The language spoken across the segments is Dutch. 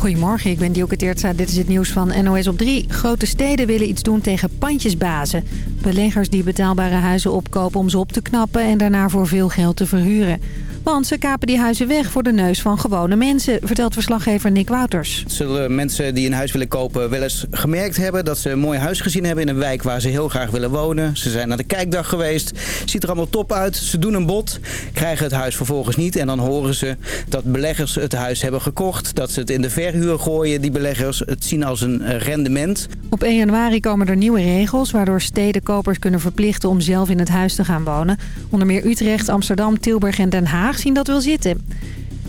Goedemorgen, ik ben Dielke Teertza. Dit is het nieuws van NOS op 3. Grote steden willen iets doen tegen pandjesbazen. Beleggers die betaalbare huizen opkopen om ze op te knappen... en daarna voor veel geld te verhuren. Want ze kapen die huizen weg voor de neus van gewone mensen, vertelt verslaggever Nick Wouters. Zullen mensen die een huis willen kopen wel eens gemerkt hebben dat ze een mooi huis gezien hebben in een wijk waar ze heel graag willen wonen. Ze zijn naar de kijkdag geweest, ziet er allemaal top uit, ze doen een bod, krijgen het huis vervolgens niet en dan horen ze dat beleggers het huis hebben gekocht, dat ze het in de verhuur gooien, die beleggers het zien als een eh, rendement. Op 1 januari komen er nieuwe regels waardoor steden kopers kunnen verplichten om zelf in het huis te gaan wonen. Onder meer Utrecht, Amsterdam, Tilburg en Den Haag zien dat wel zitten.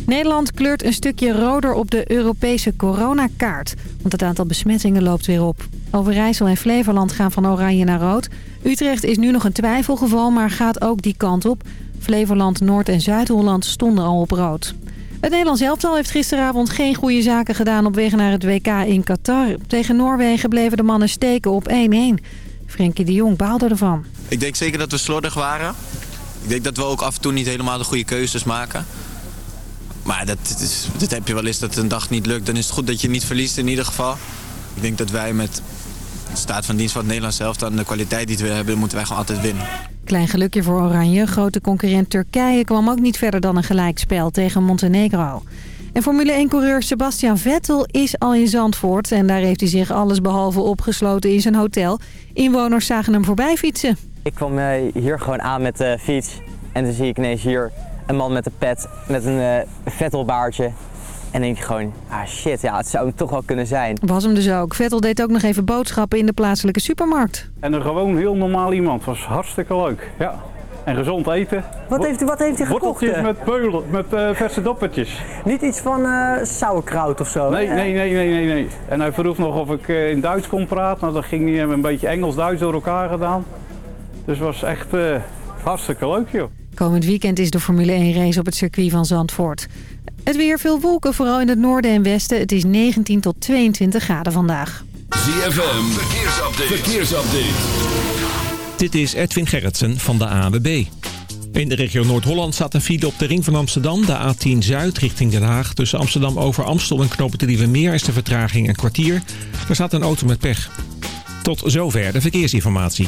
Nederland kleurt een stukje roder op de Europese coronakaart. Want het aantal besmettingen loopt weer op. Overijssel en Flevoland gaan van oranje naar rood. Utrecht is nu nog een twijfelgeval, maar gaat ook die kant op. Flevoland, Noord- en Zuid-Holland stonden al op rood. Het Nederlands elftal heeft gisteravond geen goede zaken gedaan op weg naar het WK in Qatar. Tegen Noorwegen bleven de mannen steken op 1-1. Frenkie de Jong baalde ervan. Ik denk zeker dat we slordig waren. Ik denk dat we ook af en toe niet helemaal de goede keuzes maken. Maar dat, is, dat heb je wel eens dat een dag niet lukt. Dan is het goed dat je niet verliest in ieder geval. Ik denk dat wij met de staat van dienst van het Nederlands zelf... en de kwaliteit die we hebben, moeten wij gewoon altijd winnen. Klein gelukje voor Oranje. Grote concurrent Turkije kwam ook niet verder dan een gelijkspel tegen Montenegro. En Formule 1-coureur Sebastian Vettel is al in Zandvoort... en daar heeft hij zich allesbehalve opgesloten in zijn hotel. Inwoners zagen hem voorbij fietsen. Ik kwam uh, hier gewoon aan met de fiets en dan zie ik ineens hier een man met een pet met een uh, Vettelbaardje. En denk je gewoon, ah shit, ja, het zou hem toch wel kunnen zijn. Was hem dus ook. Vettel deed ook nog even boodschappen in de plaatselijke supermarkt. En een gewoon heel normaal iemand. Was hartstikke leuk, ja. En gezond eten. Wat heeft, wat heeft hij gekocht? Worteltjes met, peulen, met uh, verse doppertjes. Niet iets van uh, sauerkraut of zo? Nee, nee, nee, nee, nee, nee. En hij vroeg nog of ik uh, in Duits kon praten. Nou, dat ging niet. een beetje Engels-Duits door elkaar gedaan. Dus het was echt hartstikke leuk, joh. Komend weekend is de Formule 1 race op het circuit van Zandvoort. Het weer veel wolken, vooral in het noorden en westen. Het is 19 tot 22 graden vandaag. ZFM, verkeersupdate. verkeersupdate. Dit is Edwin Gerritsen van de AWB. In de regio Noord-Holland staat een file op de ring van Amsterdam, de A10 Zuid richting Den Haag. Tussen Amsterdam over Amstel en Knopen Meer is de vertraging een kwartier. Er staat een auto met pech. Tot zover de verkeersinformatie.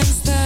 Questions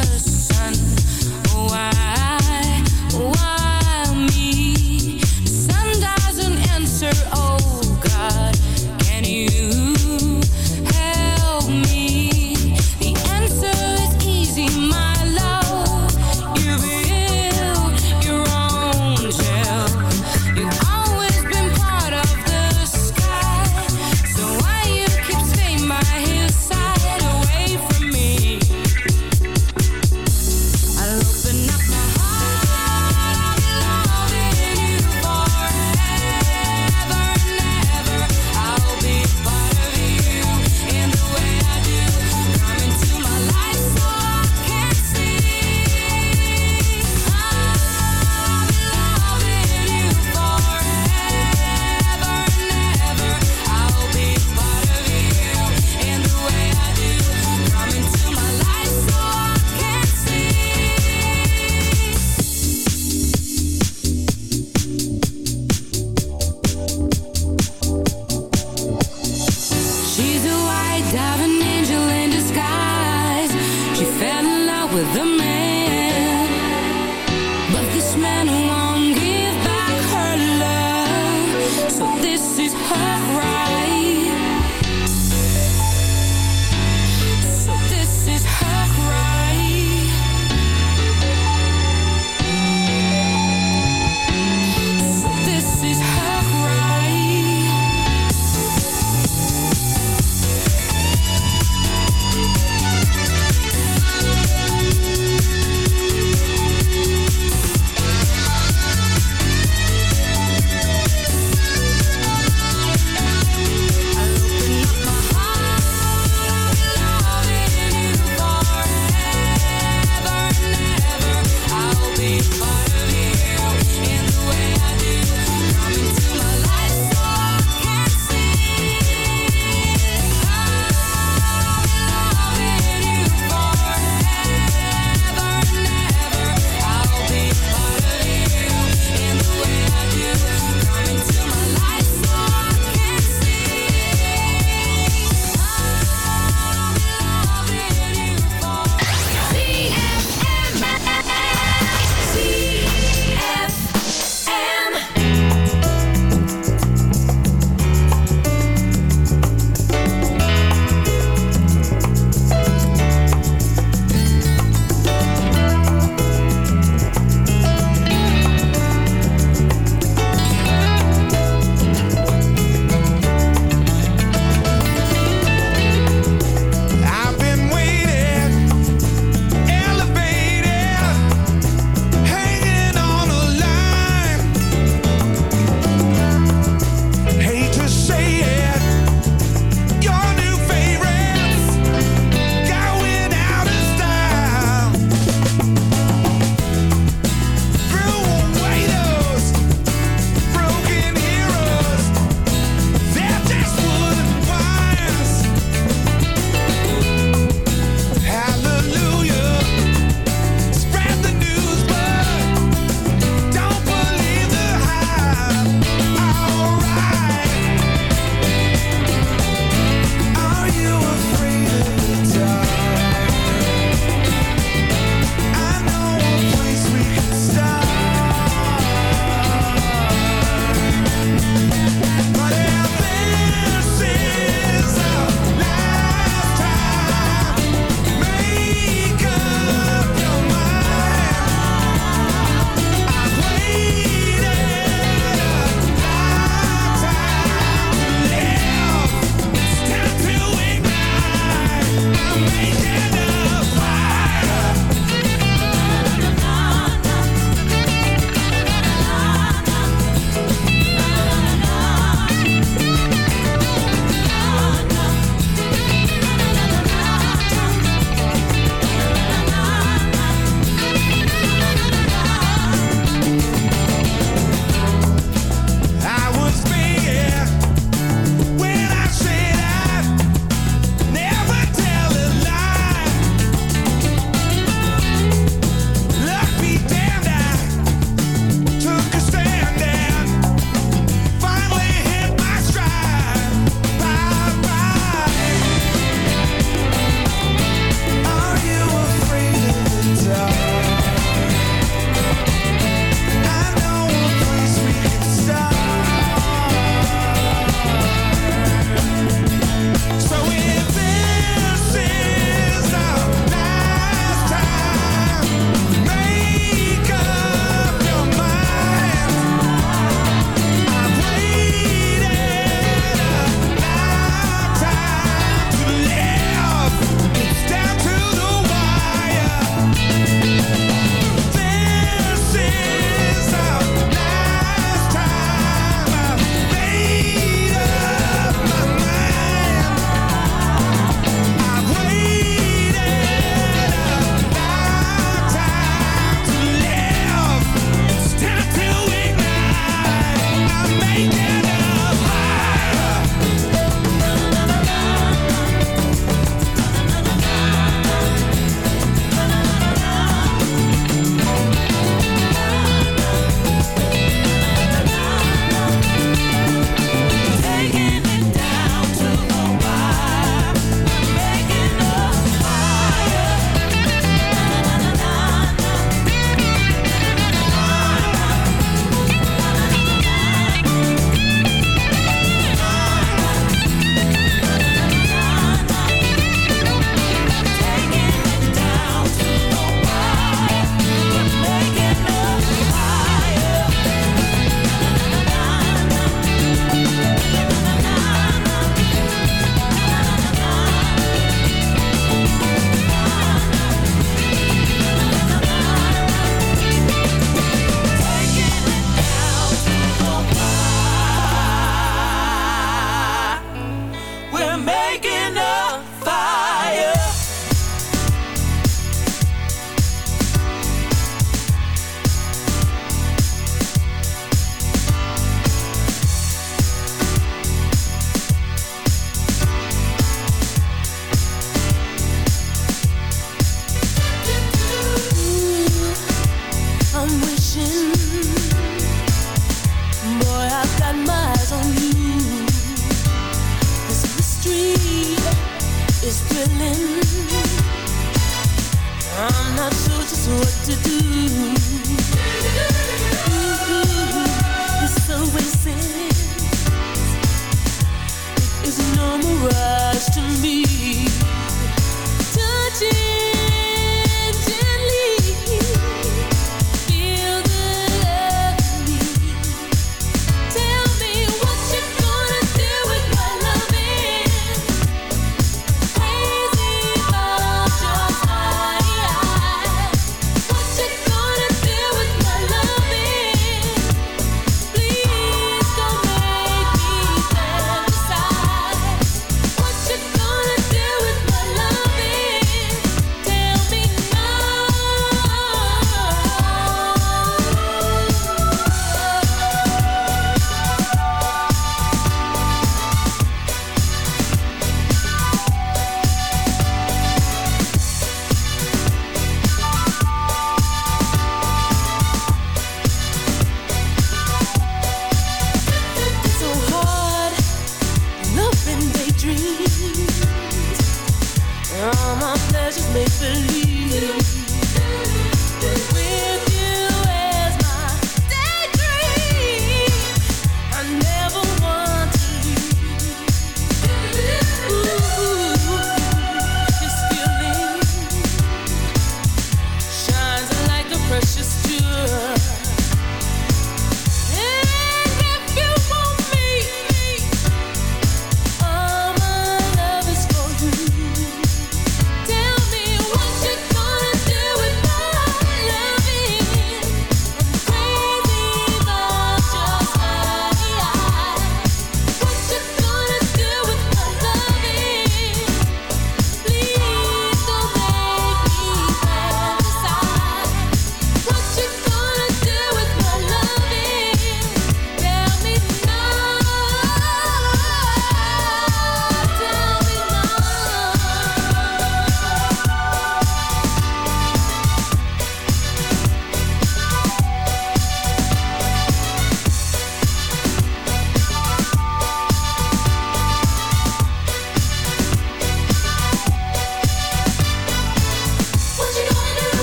what to do.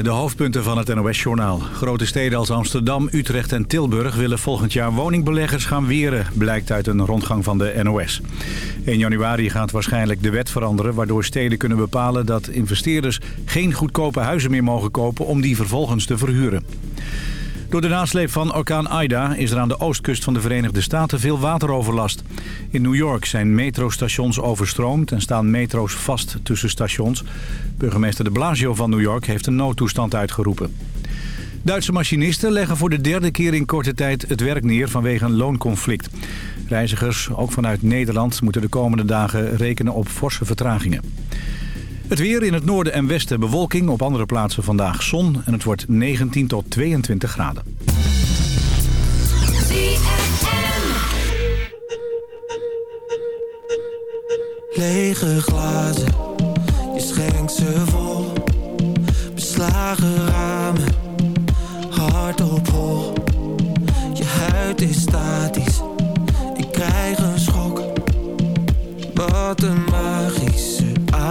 Goedemorgen, de hoofdpunten van het NOS-journaal. Grote steden als Amsterdam, Utrecht en Tilburg willen volgend jaar woningbeleggers gaan weren, blijkt uit een rondgang van de NOS. 1 januari gaat waarschijnlijk de wet veranderen, waardoor steden kunnen bepalen dat investeerders geen goedkope huizen meer mogen kopen om die vervolgens te verhuren. Door de nasleep van orkaan Ida is er aan de oostkust van de Verenigde Staten veel wateroverlast. In New York zijn metrostations overstroomd en staan metro's vast tussen stations. Burgemeester de Blasio van New York heeft een noodtoestand uitgeroepen. Duitse machinisten leggen voor de derde keer in korte tijd het werk neer vanwege een loonconflict. Reizigers, ook vanuit Nederland, moeten de komende dagen rekenen op forse vertragingen. Het weer in het noorden en westen bewolking, op andere plaatsen vandaag zon en het wordt 19 tot 22 graden. Lege glazen, je schenkt ze vol. Beslagen ramen, hard op hol. Je huid is statisch, ik krijg een schok. Wat een magische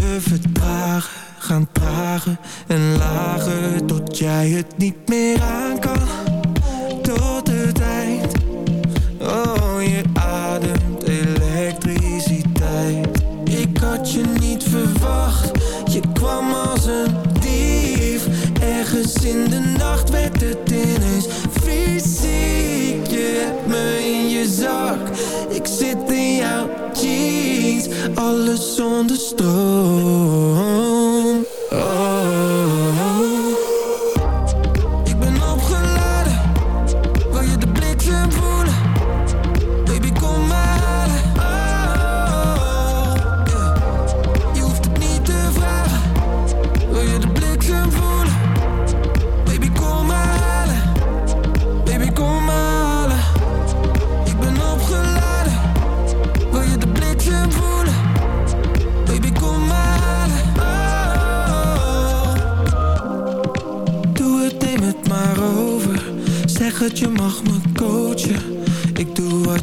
we vertragen, gaan tragen en lagen, Tot jij het niet meer aan kan. alles zonder stroom.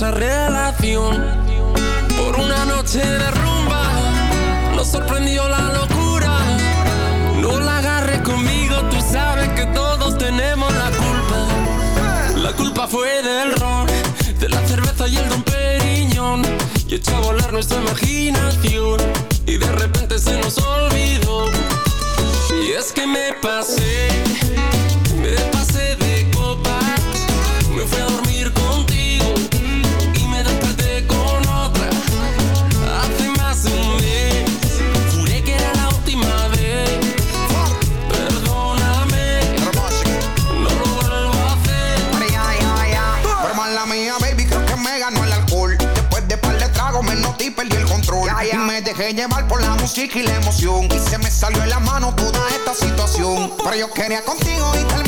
Relación. Por una noche de rumba, nos sorprendió la locura. No la agarres conmigo, tú sabes que todos tenemos la culpa. La culpa fue del ron, de la cerveza y el don Periñón. Y echó a volar nuestra imaginación. Y de repente se nos olvidó. Y es que me pasé música y la emoción. Y se me salió en la mano toda esta situación. Pero yo quería contigo y terminé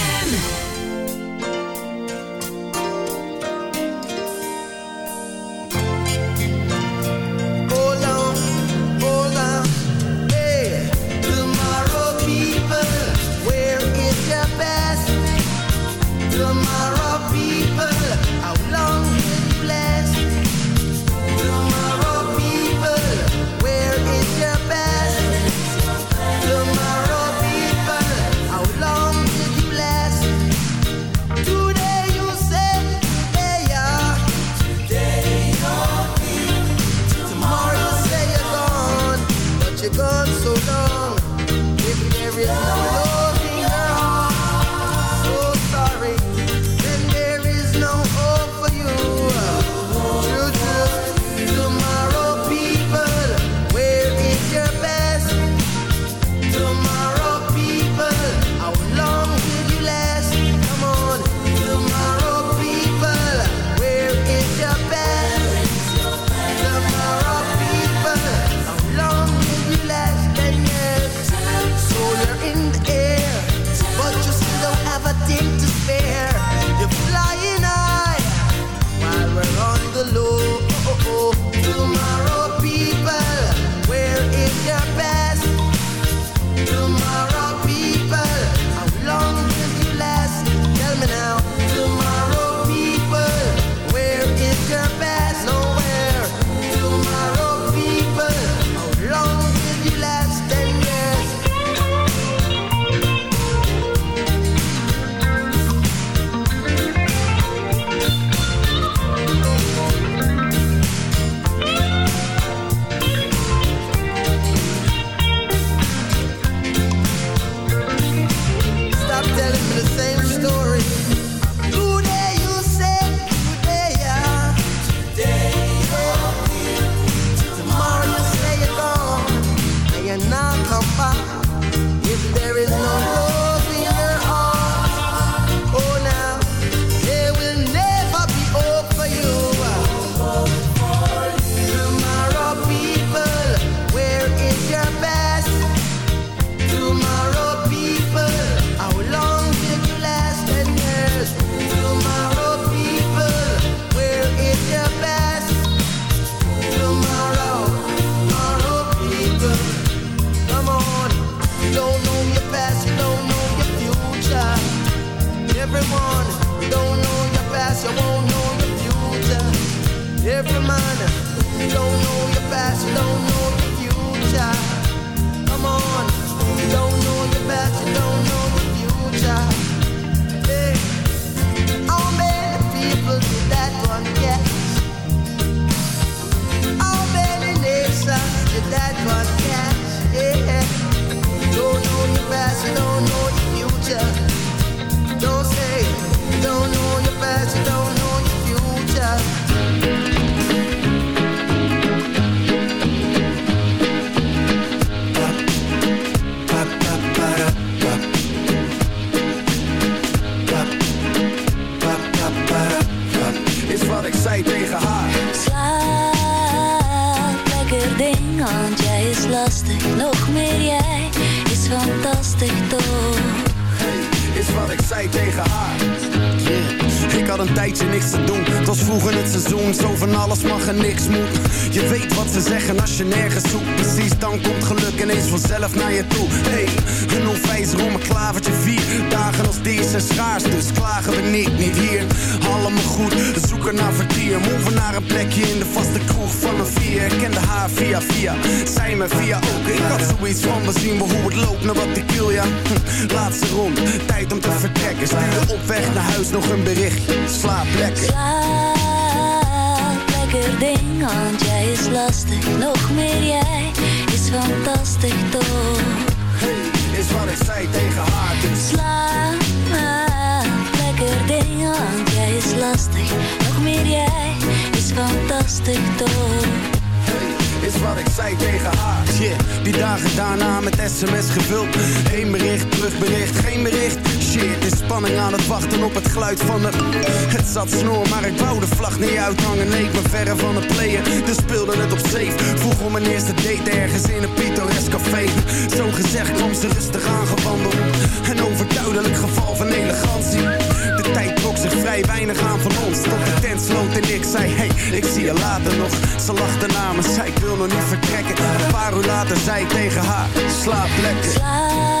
Daarna met sms gevuld. Eén bericht, terugbericht, geen bericht. Shit, in spanning aan het wachten op het geluid van de... Het zat snor, maar ik wou de vlag niet uithangen. Nee, ik ben verre van het player, dus speelde het op safe. Vroeg om mijn eerste date ergens in een pittoresk café. Zo gezegd kwam ze rustig aangewandeld. Een overduidelijk geval van elegantie. De tijd trok zich vrij weinig aan van ons. Tot de tent sloot en ik zei, hey, ik zie je later nog. Ze lachte na me, zei ik wil nog niet vertrekken. Een paar uur later zei tegen haar, slaap lekker.